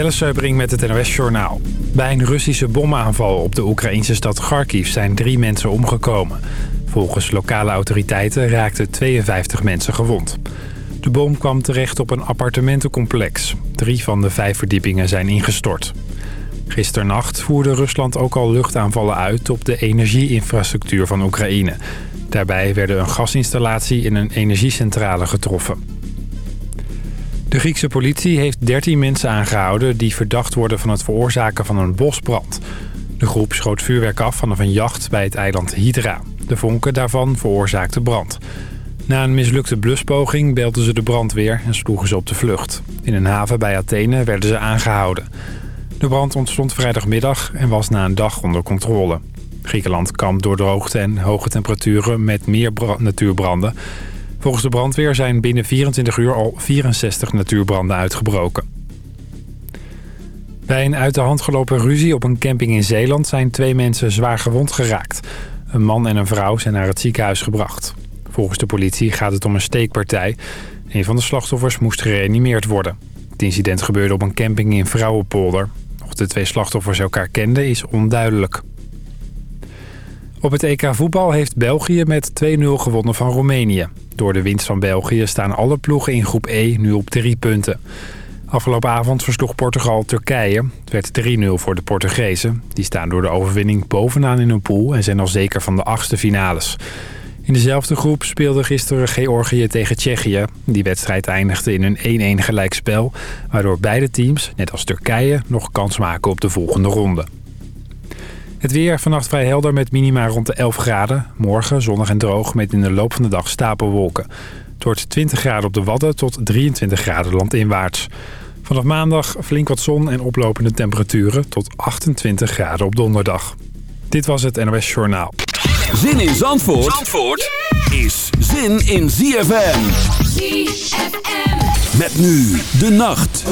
Jelle met het NOS Journaal. Bij een Russische bomaanval op de Oekraïnse stad Kharkiv zijn drie mensen omgekomen. Volgens lokale autoriteiten raakten 52 mensen gewond. De bom kwam terecht op een appartementencomplex. Drie van de vijf verdiepingen zijn ingestort. Gisternacht voerde Rusland ook al luchtaanvallen uit op de energieinfrastructuur van Oekraïne. Daarbij werden een gasinstallatie in een energiecentrale getroffen. De Griekse politie heeft 13 mensen aangehouden... die verdacht worden van het veroorzaken van een bosbrand. De groep schoot vuurwerk af vanaf een jacht bij het eiland Hydra. De vonken daarvan veroorzaakten brand. Na een mislukte bluspoging belden ze de brandweer en sloegen ze op de vlucht. In een haven bij Athene werden ze aangehouden. De brand ontstond vrijdagmiddag en was na een dag onder controle. Griekenland kampt door droogte en hoge temperaturen met meer natuurbranden... Volgens de brandweer zijn binnen 24 uur al 64 natuurbranden uitgebroken. Bij een uit de hand gelopen ruzie op een camping in Zeeland zijn twee mensen zwaar gewond geraakt. Een man en een vrouw zijn naar het ziekenhuis gebracht. Volgens de politie gaat het om een steekpartij. Een van de slachtoffers moest gereanimeerd worden. Het incident gebeurde op een camping in Vrouwenpolder. Of de twee slachtoffers elkaar kenden is onduidelijk. Op het EK voetbal heeft België met 2-0 gewonnen van Roemenië. Door de winst van België staan alle ploegen in groep E nu op drie punten. Afgelopen avond versloeg Portugal Turkije. Het werd 3-0 voor de Portugezen. Die staan door de overwinning bovenaan in hun pool en zijn al zeker van de achtste finales. In dezelfde groep speelde gisteren Georgië tegen Tsjechië. Die wedstrijd eindigde in een 1-1 gelijkspel... waardoor beide teams, net als Turkije, nog kans maken op de volgende ronde. Het weer vannacht vrij helder met minima rond de 11 graden. Morgen zonnig en droog met in de loop van de dag stapelwolken. Het wordt 20 graden op de Wadden tot 23 graden landinwaarts. Vanaf maandag flink wat zon en oplopende temperaturen tot 28 graden op donderdag. Dit was het NOS Journaal. Zin in Zandvoort, Zandvoort is zin in ZFM. ZFM. Met nu de nacht.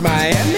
Miami.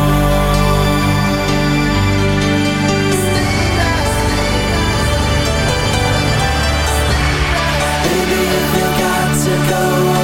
Grandmother?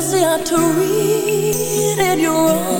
easier to read in your own.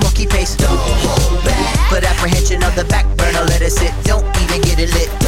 Monkey pace. Don't hold back. Put apprehension of the back burner, let it sit. Don't even get it lit.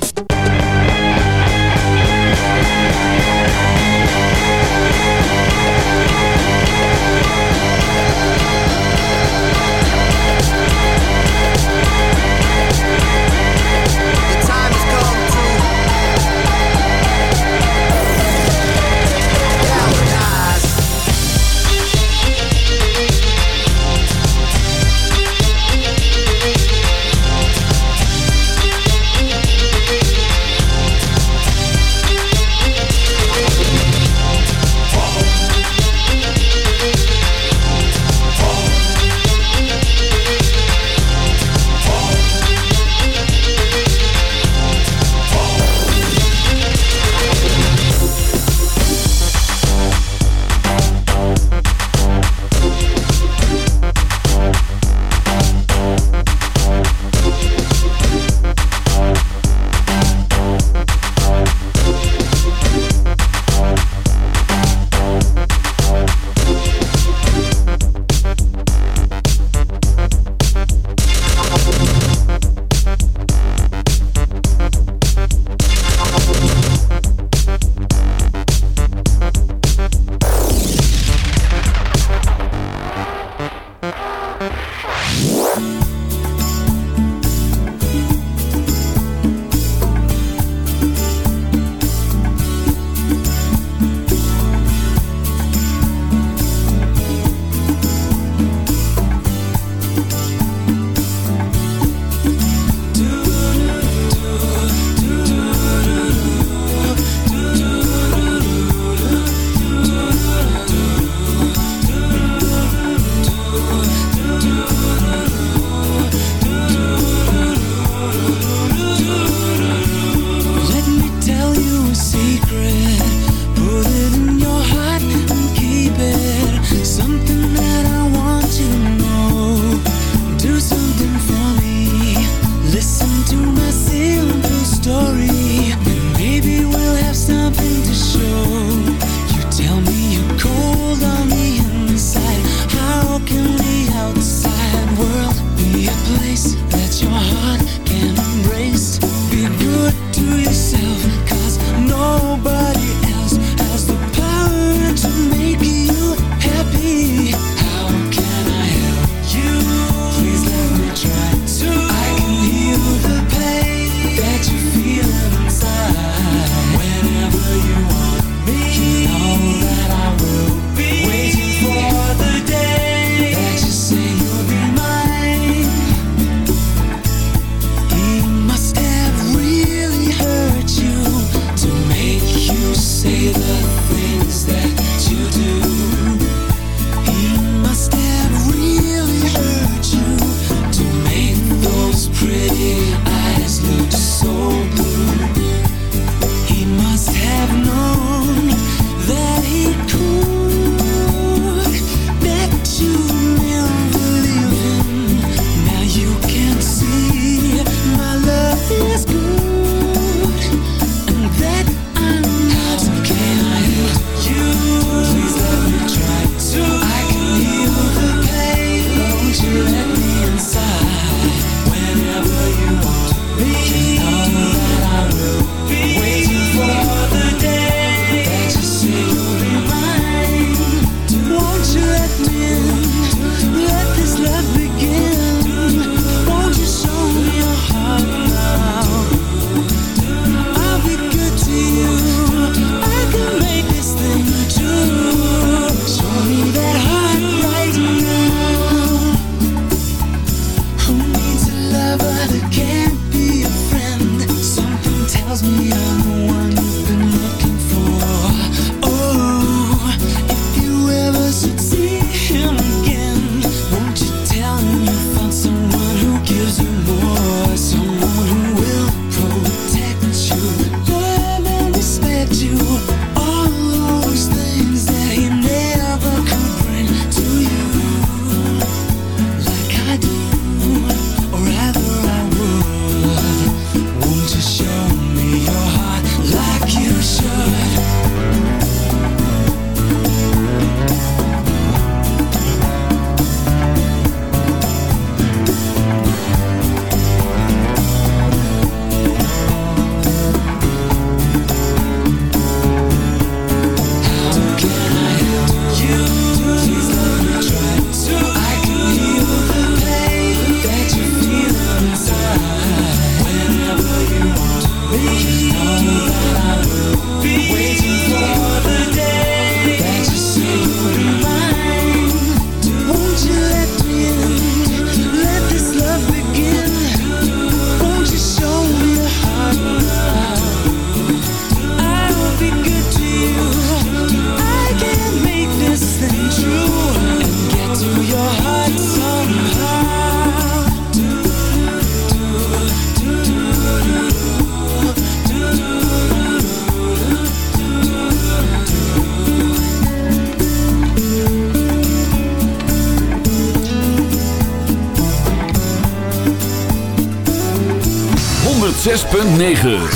106.9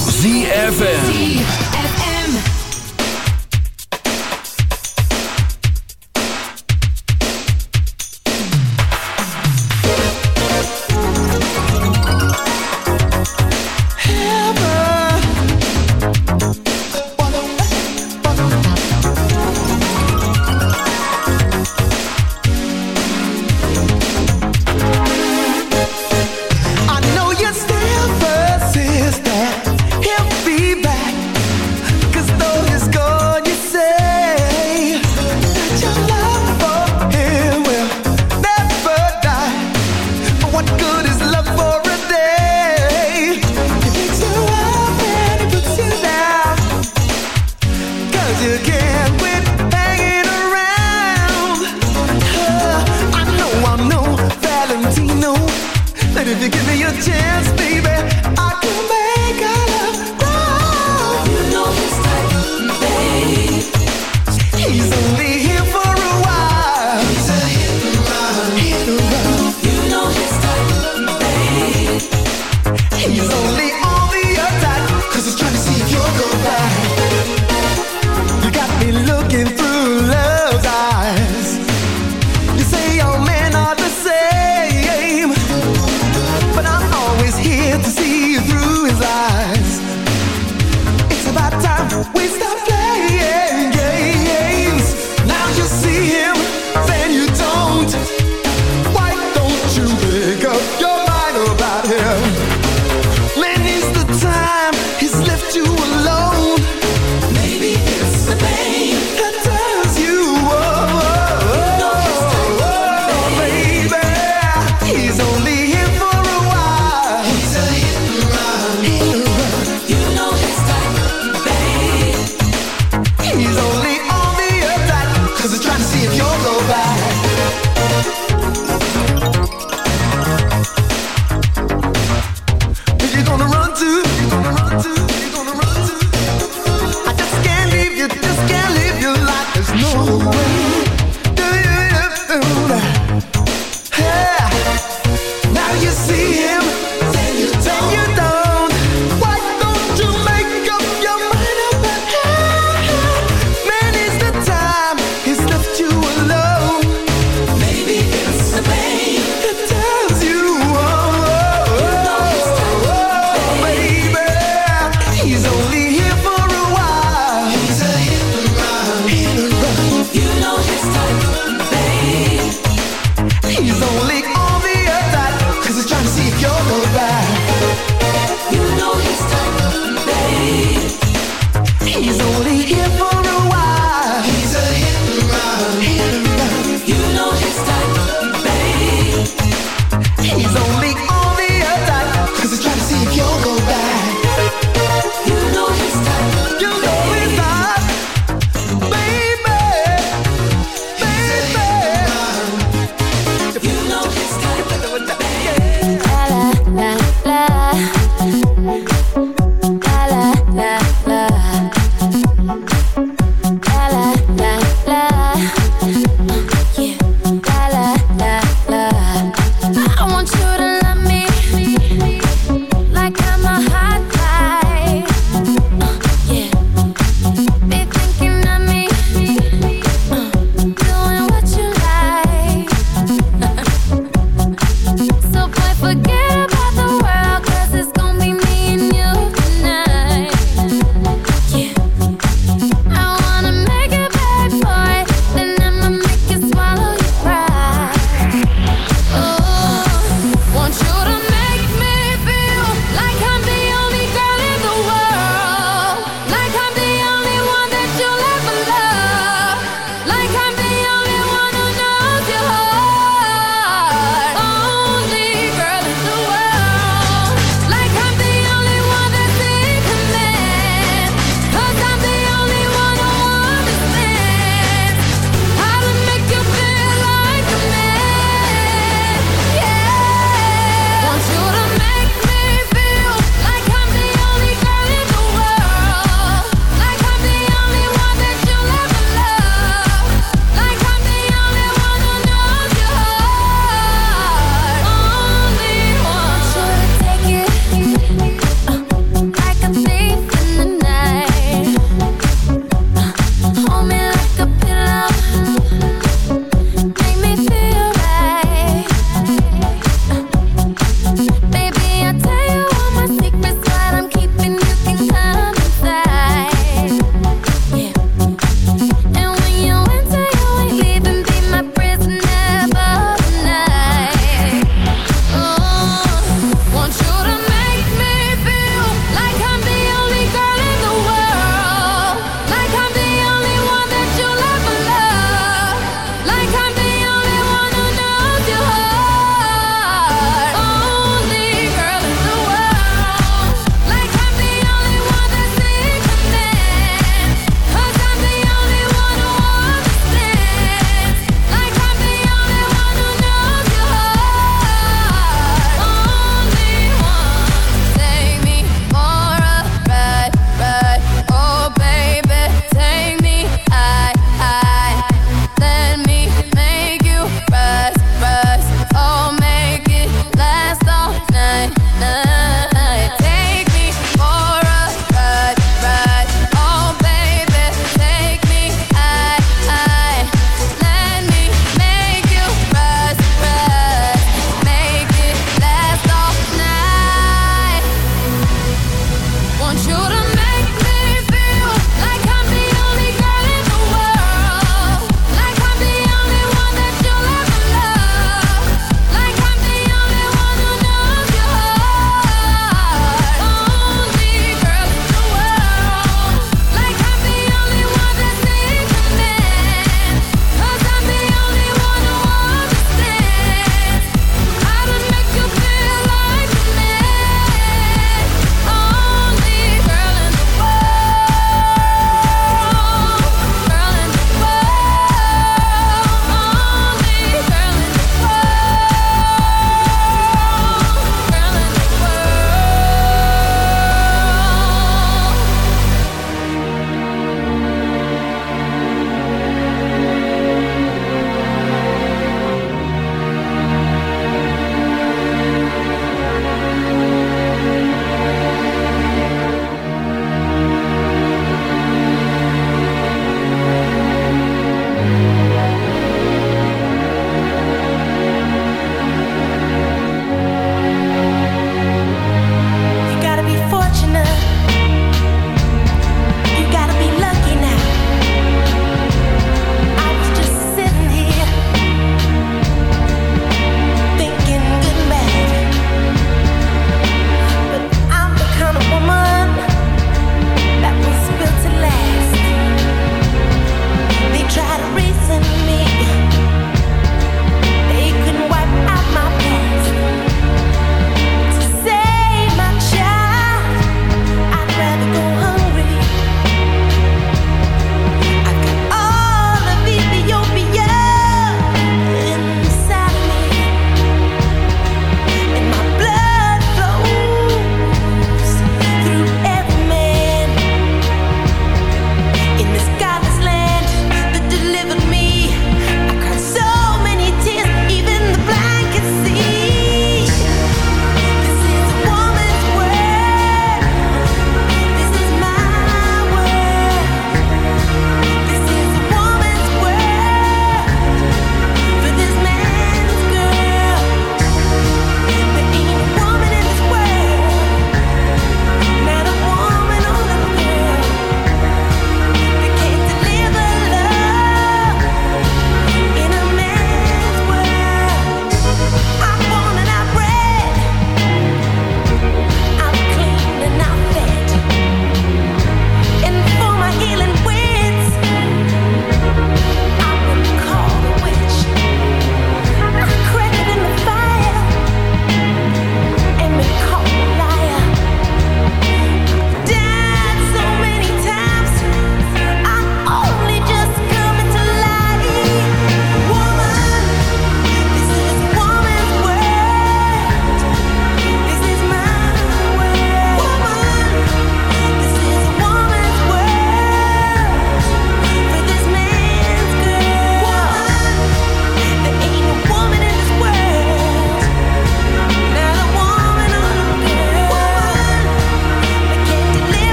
Uh, if you give me a chance, baby,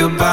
goodbye.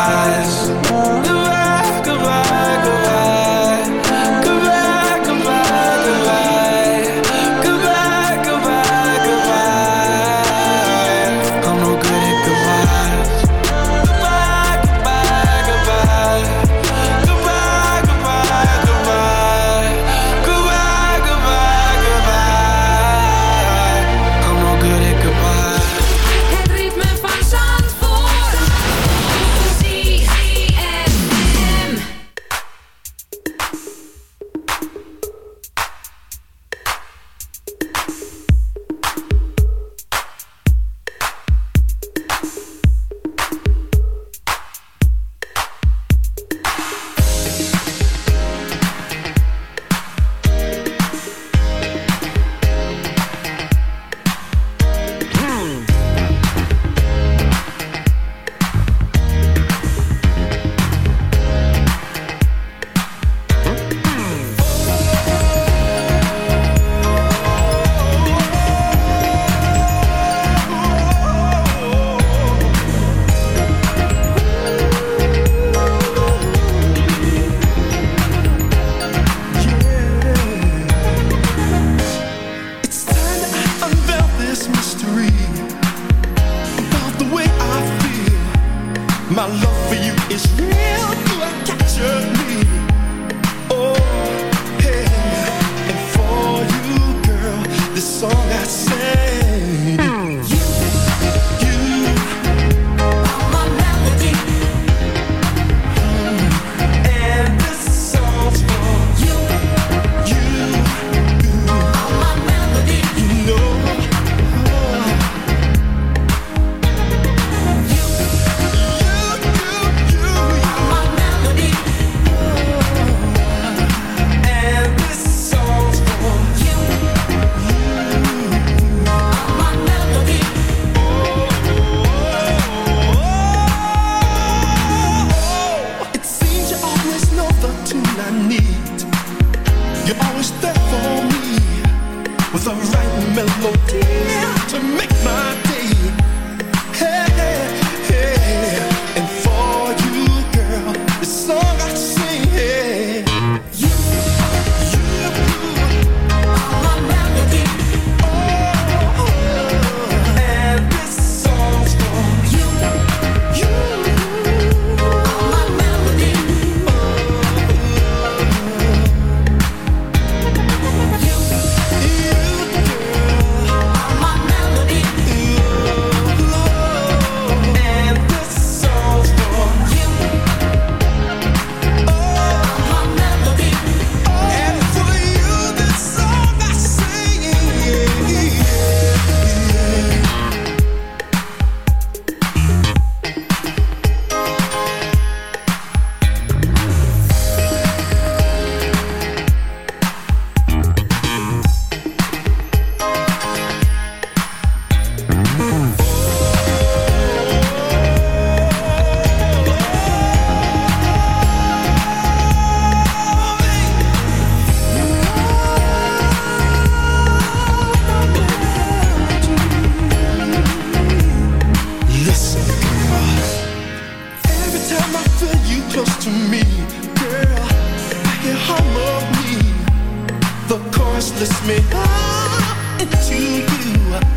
Lifts me ah, up into you.